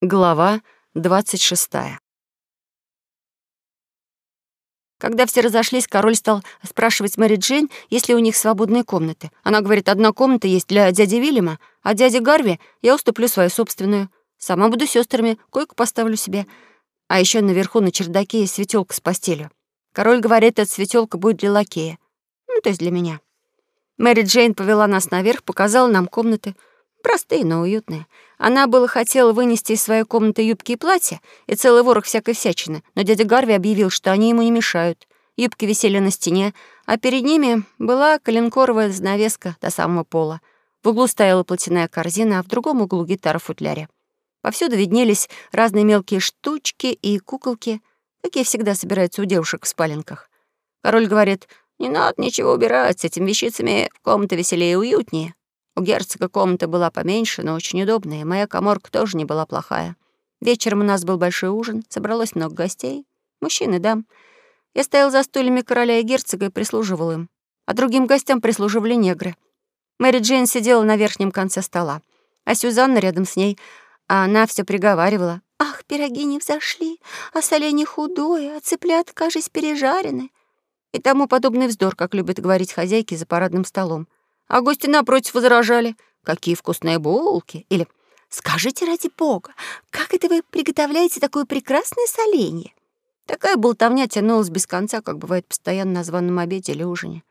Глава 26. Когда все разошлись, король стал спрашивать Мэри Джейн, есть ли у них свободные комнаты. Она говорит, одна комната есть для дяди Вильяма, а дяди Гарви я уступлю свою собственную. Сама буду сестрами, койку поставлю себе. А еще наверху на чердаке есть светелка с постелью. Король говорит, эта светелка будет для лакея. Ну, то есть для меня. Мэри Джейн повела нас наверх, показала нам комнаты — Простые, но уютные. Она было хотела вынести из своей комнаты юбки и платья и целый ворох всякой всячины, но дядя Гарви объявил, что они ему не мешают. Юбки висели на стене, а перед ними была коленкоровая занавеска до самого пола. В углу стояла платяная корзина, а в другом углу гитара в футляре. Повсюду виднелись разные мелкие штучки и куколки, такие всегда собираются у девушек в спаленках. Король говорит, «Не надо ничего убирать, с этими вещицами комната веселее и уютнее». У герцога комната была поменьше, но очень удобная, и моя коморка тоже не была плохая. Вечером у нас был большой ужин, собралось много гостей, мужчин и дам. Я стоял за стульями короля и герцога и прислуживал им. А другим гостям прислуживали негры. Мэри Джейн сидела на верхнем конце стола, а Сюзанна рядом с ней, а она все приговаривала. «Ах, пироги не взошли, а соленье худое, а цыплят, кажись, пережарены». И тому подобный вздор, как любят говорить хозяйки за парадным столом а гости напротив возражали. «Какие вкусные булки!» Или «Скажите ради бога, как это вы приготовляете такое прекрасное соленье?» Такая болтовня тянулась без конца, как бывает постоянно на званом обеде или ужине.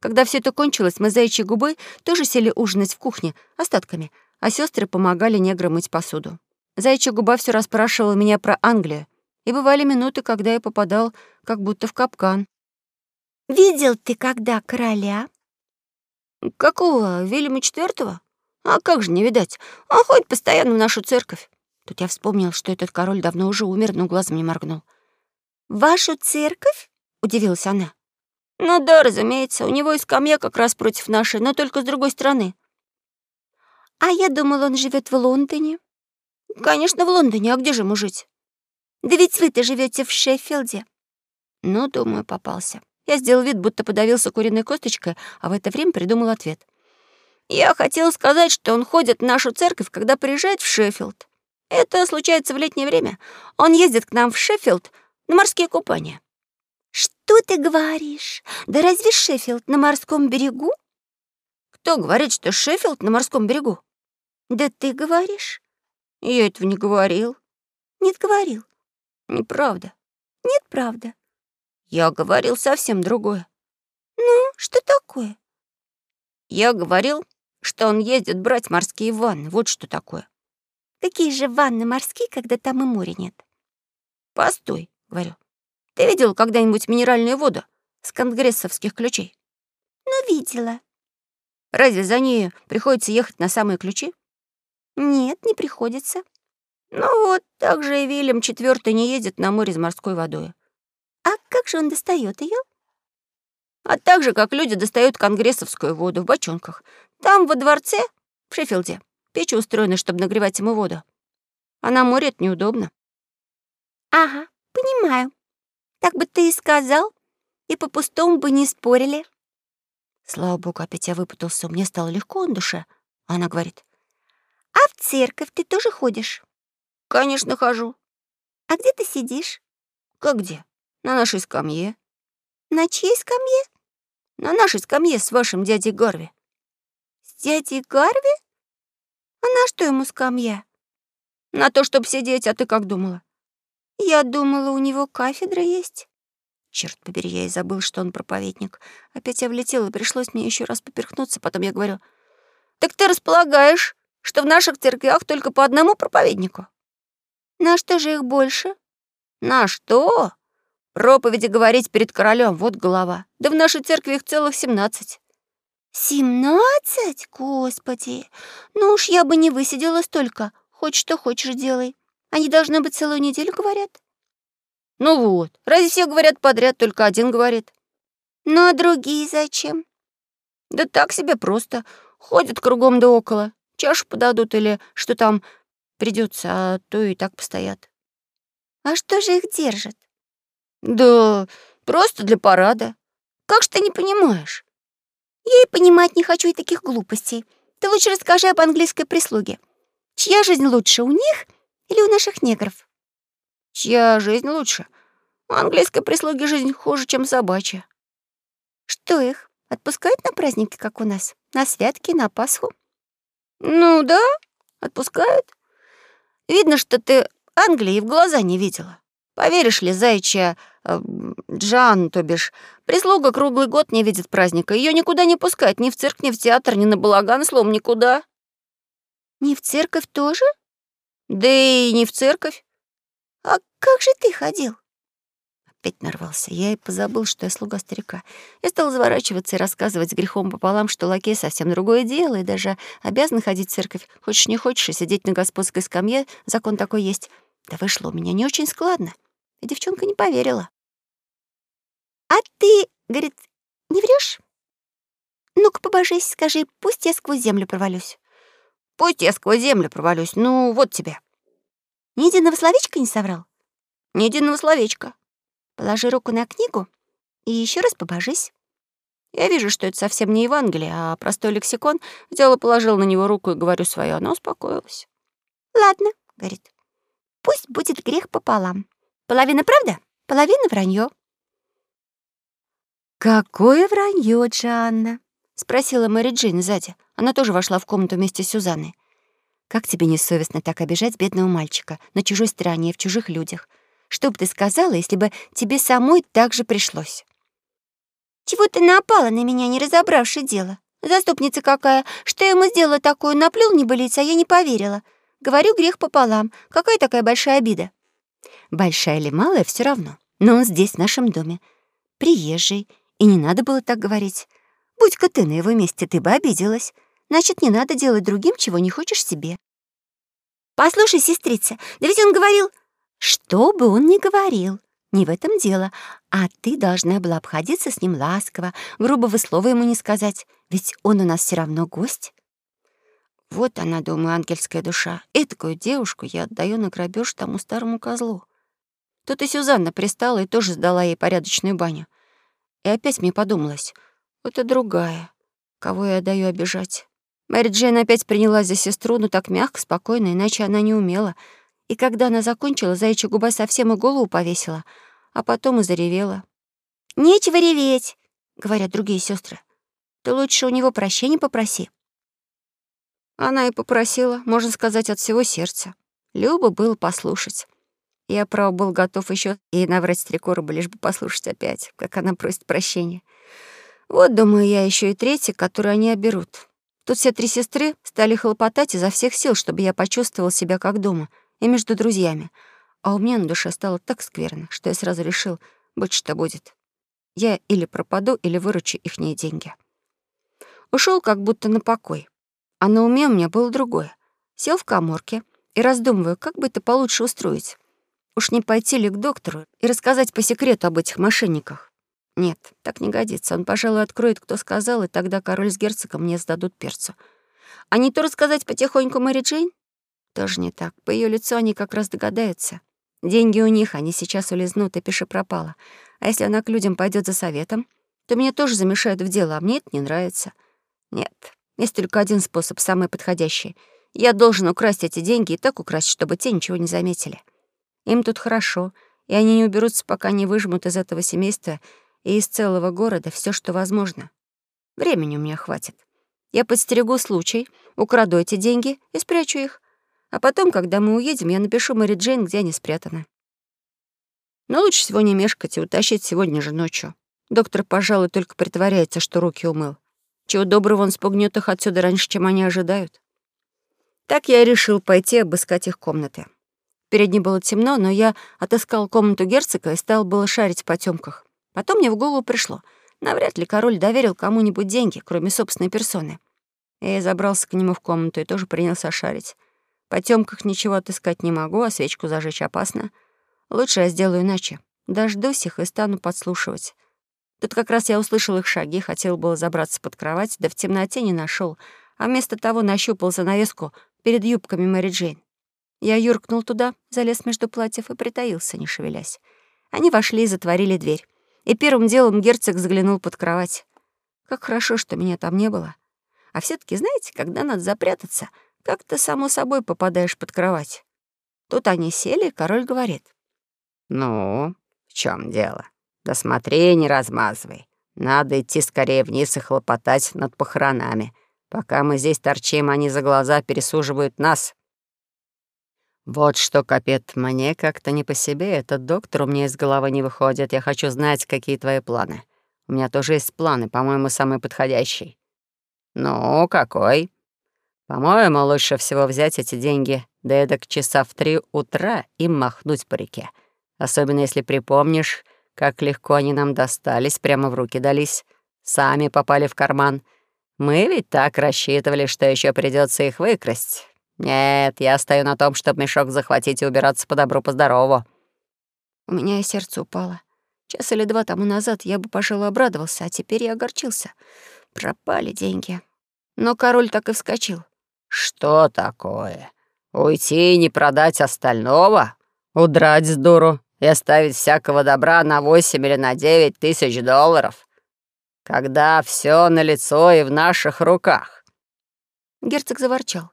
Когда все это кончилось, мы заячьей губой тоже сели ужинать в кухне остатками, а сестры помогали неграм мыть посуду. Заячья губа все расспрашивала меня про Англию, и бывали минуты, когда я попадал как будто в капкан. «Видел ты когда короля?» «Какого? Вильяма IV? А как же не видать? Он ходит постоянно в нашу церковь». Тут я вспомнил, что этот король давно уже умер, но глазом не моргнул. «Вашу церковь?» — удивилась она. «Ну да, разумеется, у него и скамья как раз против нашей, но только с другой стороны». «А я думал, он живет в Лондоне». «Конечно, в Лондоне, а где же ему жить?» «Да ведь вы-то живете в Шеффилде». «Ну, думаю, попался». Я сделал вид, будто подавился куриной косточкой, а в это время придумал ответ. «Я хотел сказать, что он ходит в нашу церковь, когда приезжает в Шеффилд. Это случается в летнее время. Он ездит к нам в Шеффилд на морские купания». «Что ты говоришь? Да разве Шеффилд на морском берегу?» «Кто говорит, что Шеффилд на морском берегу?» «Да ты говоришь». «Я этого не говорил». «Нет, говорил». «Неправда». «Нет, правда». Я говорил совсем другое. Ну, что такое? Я говорил, что он ездит брать морские ванны. Вот что такое. Какие же ванны морские, когда там и моря нет? Постой, говорю. Ты видел когда-нибудь минеральную воду с конгрессовских ключей? Ну, видела. Разве за ней приходится ехать на самые ключи? Нет, не приходится. Ну вот, так же и Вильям IV не едет на море с морской водой. А как же он достает ее? А так же, как люди достают конгрессовскую воду в бочонках. Там, во дворце, в Шеффилде, печи устроены, чтобы нагревать ему воду. А на море это неудобно. Ага, понимаю. Так бы ты и сказал, и по-пустому бы не спорили. Слава богу, опять я выпутался, мне стало легко на душе. Она говорит, а в церковь ты тоже ходишь? Конечно, хожу. А где ты сидишь? Как где? На нашей скамье. На чьей скамье? На нашей скамье с вашим дядей Гарви. С дядей Гарви? А на что ему скамья? На то, чтобы сидеть, а ты как думала? Я думала, у него кафедра есть. Черт побери, я и забыл, что он проповедник. Опять я влетела, пришлось мне еще раз поперхнуться. Потом я говорю, так ты располагаешь, что в наших церквях только по одному проповеднику? На что же их больше? На что? Проповеди говорить перед королем, вот голова. Да в нашей церкви их целых семнадцать. «Семнадцать? Господи! Ну уж я бы не высидела столько. Хоть что хочешь делай. Они, должны быть, целую неделю говорят». «Ну вот, разве все говорят подряд, только один говорит?» «Ну а другие зачем?» «Да так себе просто. Ходят кругом да около. Чашу подадут или что там придется, а то и так постоят». «А что же их держит?» Да, просто для парада. Как ж ты не понимаешь? Я и понимать не хочу и таких глупостей. Ты лучше расскажи об английской прислуге. Чья жизнь лучше, у них Или у наших негров? Чья жизнь лучше? У английской прислуги жизнь хуже, чем собачья. Что их, отпускают на праздники, как у нас? На святки, на Пасху? Ну да, отпускают. Видно, что ты Англии в глаза не видела. Поверишь ли, зайчья э, Джан, то бишь, прислуга круглый год не видит праздника. Ее никуда не пускают, ни в цирк, ни в театр, ни на балаган, словом, никуда. Не в церковь тоже? Да и не в церковь. А как же ты ходил? Опять нарвался. Я и позабыл, что я слуга старика. Я стал заворачиваться и рассказывать с грехом пополам, что лакей совсем другое дело, и даже обязан ходить в церковь. Хочешь, не хочешь, и сидеть на господской скамье, закон такой есть. Да вышло у меня не очень складно. И девчонка не поверила. «А ты, — говорит, — не врешь? Ну-ка, побожись, скажи, пусть я сквозь землю провалюсь». «Пусть я сквозь землю провалюсь, ну, вот тебе». «Ни единого словечка не соврал?» «Ни единого словечка». «Положи руку на книгу и еще раз побожись». Я вижу, что это совсем не Евангелие, а простой лексикон. Взял и положил на него руку и говорю свое. Она успокоилась. «Ладно», — говорит, — «пусть будет грех пополам. Половина правда, половина вранье. «Какое вранье, Джанна?» — спросила Мэри Джейн сзади. Она тоже вошла в комнату вместе с Сюзанной. «Как тебе несовестно так обижать бедного мальчика на чужой стороне, в чужих людях? Что бы ты сказала, если бы тебе самой так же пришлось?» «Чего ты напала на меня, не разобравши дело? Заступница какая! Что я ему сделала такую? Наплюл не болится, а я не поверила. Говорю, грех пополам. Какая такая большая обида?» Большая или малая, все равно. Но он здесь, в нашем доме. Приезжий. И не надо было так говорить. Будь-ка ты на его месте, ты бы обиделась. Значит, не надо делать другим, чего не хочешь себе. Послушай, сестрица, да ведь он говорил... Что бы он ни говорил, не в этом дело. А ты должна была обходиться с ним ласково, грубого слова ему не сказать, ведь он у нас все равно гость. Вот она, думаю, ангельская душа. Этакую девушку я отдаю на грабеж тому старому козлу. Тут и Сюзанна пристала и тоже сдала ей порядочную баню. И опять мне подумалось, это другая, кого я даю обижать. Мэри Джейн опять принялась за сестру, но так мягко, спокойно, иначе она не умела. И когда она закончила, заячья губа совсем и голову повесила, а потом и заревела. «Нечего реветь», — говорят другие сестры. «Ты лучше у него прощения попроси». Она и попросила, можно сказать, от всего сердца. Любо было послушать. Я, право, был готов еще и наврать три короба, лишь бы послушать опять, как она просит прощения. Вот, думаю, я еще и третья, которую они оберут. Тут все три сестры стали хлопотать изо всех сил, чтобы я почувствовал себя как дома и между друзьями. А у меня на душе стало так скверно, что я сразу решил, будь что будет. Я или пропаду, или выручу ихние деньги. Ушел как будто на покой. А на уме у меня было другое. Сел в каморке и раздумываю, как бы это получше устроить. Уж не пойти ли к доктору и рассказать по секрету об этих мошенниках? Нет, так не годится. Он, пожалуй, откроет, кто сказал, и тогда король с герцогом мне сдадут перцу. А не то рассказать потихоньку Мэри Джейн? Тоже не так. По ее лицу они как раз догадаются. Деньги у них, они сейчас улизнут, и пиши пропало. А если она к людям пойдет за советом, то меня тоже замешают в дело, а мне это не нравится. Нет, есть только один способ, самый подходящий. Я должен украсть эти деньги и так украсть, чтобы те ничего не заметили. Им тут хорошо, и они не уберутся, пока не выжмут из этого семейства и из целого города все, что возможно. Времени у меня хватит. Я подстерегу случай, украду эти деньги и спрячу их. А потом, когда мы уедем, я напишу Мэри Джейн, где они спрятаны. Но лучше всего не мешкать и утащить сегодня же ночью. Доктор, пожалуй, только притворяется, что руки умыл. Чего доброго он спугнет их отсюда раньше, чем они ожидают. Так я и решил пойти обыскать их комнаты. Впереди было темно, но я отыскал комнату герцога и стал было шарить в потёмках. Потом мне в голову пришло, навряд ли король доверил кому-нибудь деньги, кроме собственной персоны. Я забрался к нему в комнату и тоже принялся шарить. В потёмках ничего отыскать не могу, а свечку зажечь опасно. Лучше я сделаю иначе. Дождусь их и стану подслушивать. Тут как раз я услышал их шаги, хотел было забраться под кровать, да в темноте не нашел, а вместо того нащупал занавеску перед юбками Мэри Джейн. Я юркнул туда, залез между платьев и притаился, не шевелясь. Они вошли и затворили дверь. И первым делом герцог заглянул под кровать. Как хорошо, что меня там не было. А все таки знаете, когда надо запрятаться, как-то само собой попадаешь под кровать. Тут они сели, король говорит. «Ну, в чем дело? Да смотри, не размазывай. Надо идти скорее вниз и хлопотать над похоронами. Пока мы здесь торчим, они за глаза пересуживают нас». «Вот что, Капет, мне как-то не по себе. Этот доктор у меня из головы не выходит. Я хочу знать, какие твои планы. У меня тоже есть планы, по-моему, самый подходящий». «Ну, какой?» «По-моему, лучше всего взять эти деньги да эдак часа в три утра и махнуть по реке. Особенно если припомнишь, как легко они нам достались, прямо в руки дались. Сами попали в карман. Мы ведь так рассчитывали, что еще придется их выкрасть. Нет, я стою на том, чтобы мешок захватить и убираться по добру, по здорову. У меня и сердце упало. Час или два тому назад я бы, пожалуй, обрадовался, а теперь я огорчился. Пропали деньги. Но король так и вскочил. «Что такое? Уйти и не продать остального? Удрать с дуру и оставить всякого добра на восемь или на девять тысяч долларов? Когда все на лицо и в наших руках?» Герцог заворчал.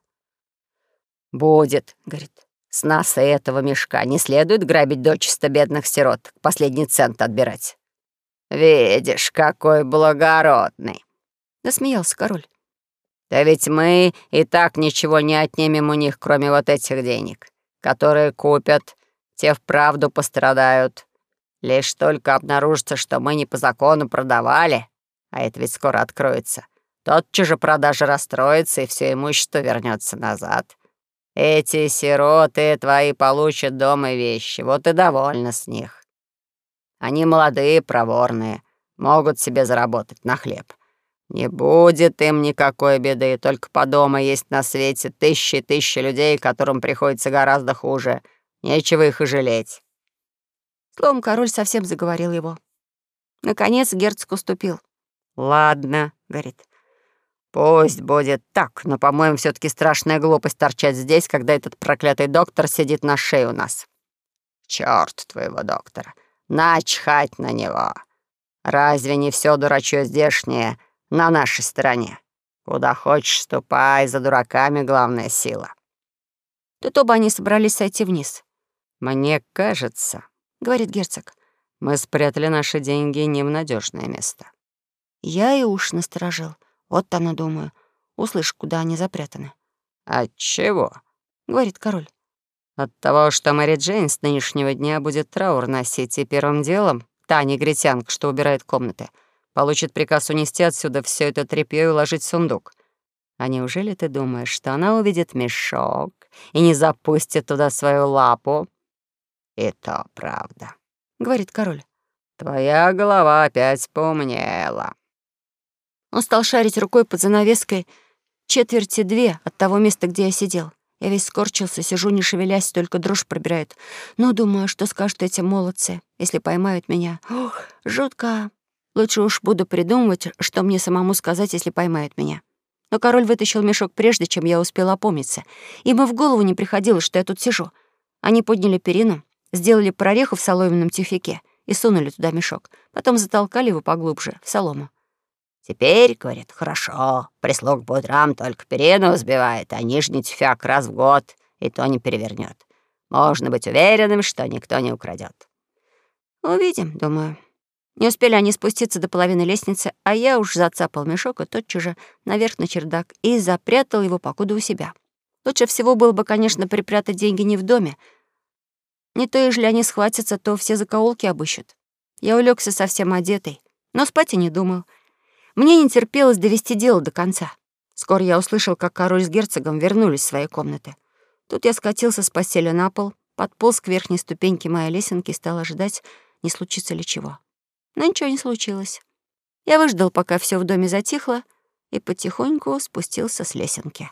«Будет», — говорит, — «с нас и этого мешка не следует грабить дочисто бедных сирот, последний цент отбирать». «Видишь, какой благородный!» — насмеялся король. Да ведь мы и так ничего не отнимем у них, кроме вот этих денег, которые купят, те вправду пострадают. Лишь только обнаружится, что мы не по закону продавали, а это ведь скоро откроется, тотчас же продажа расстроится, и все имущество вернется назад. Эти сироты твои получат дома вещи, вот и довольны с них. Они молодые, проворные, могут себе заработать на хлеб. Не будет им никакой беды, только по дому есть на свете тысячи и тысячи людей, которым приходится гораздо хуже. Нечего их и жалеть». Словом, король совсем заговорил его. Наконец герцог уступил. «Ладно», — говорит, — «пусть будет так, но, по-моему, все таки страшная глупость торчать здесь, когда этот проклятый доктор сидит на шее у нас. Черт твоего доктора, начхать на него. Разве не все дурачье здешнее — на нашей стороне. Куда хочешь, ступай, за дураками главная сила». Тут оба они собрались сойти вниз. «Мне кажется», — говорит герцог, — «мы спрятали наши деньги не в надежное место». Я и уж насторожил. Вот оно, думаю. Услышь, куда они запрятаны. «От чего?» — говорит король. «От того, что Мэри Джейн с нынешнего дня будет траур носить, и первым делом та негритянка, что убирает комнаты, получит приказ унести отсюда все это тряпье и уложить в сундук. А неужели ты думаешь, что она увидит мешок и не запустит туда свою лапу? И то правда, — говорит король. Твоя голова опять поумнела. Он стал шарить рукой под занавеской четверти две от того места, где я сидел. Я весь скорчился, сижу, не шевелясь, только дрожь пробирает. Ну, думаю, что скажут эти молодцы, если поймают меня. Ох, жутко. Лучше уж буду придумывать, что мне самому сказать, если поймают меня. Но король вытащил мешок прежде, чем я успела опомниться. Им и в голову не приходило, что я тут сижу. Они подняли перину, сделали прореху в соломенном тюфяке и сунули туда мешок. Потом затолкали его поглубже, в солому. «Теперь, — говорит, — хорошо, прислуг по утрам только перину взбивает, а нижний тюфяк раз в год и то не перевернет. Можно быть уверенным, что никто не украдет. «Увидим, — думаю. Не успели они спуститься до половины лестницы, а я уж зацапал мешок и тотчас же наверх на чердак и запрятал его покуда у себя. Лучше всего было бы, конечно, припрятать деньги не в доме. Не то, если они схватятся, то все закоулки обыщут. Я улегся совсем одетый, но спать и не думал. Мне не терпелось довести дело до конца. Скоро я услышал, как король с герцогом вернулись в свои комнаты. Тут я скатился с постели на пол, подполз к верхней ступеньке моей лесенки и стал ожидать, не случится ли чего. Но ничего не случилось. Я выждал, пока все в доме затихло, и потихоньку спустился с лесенки.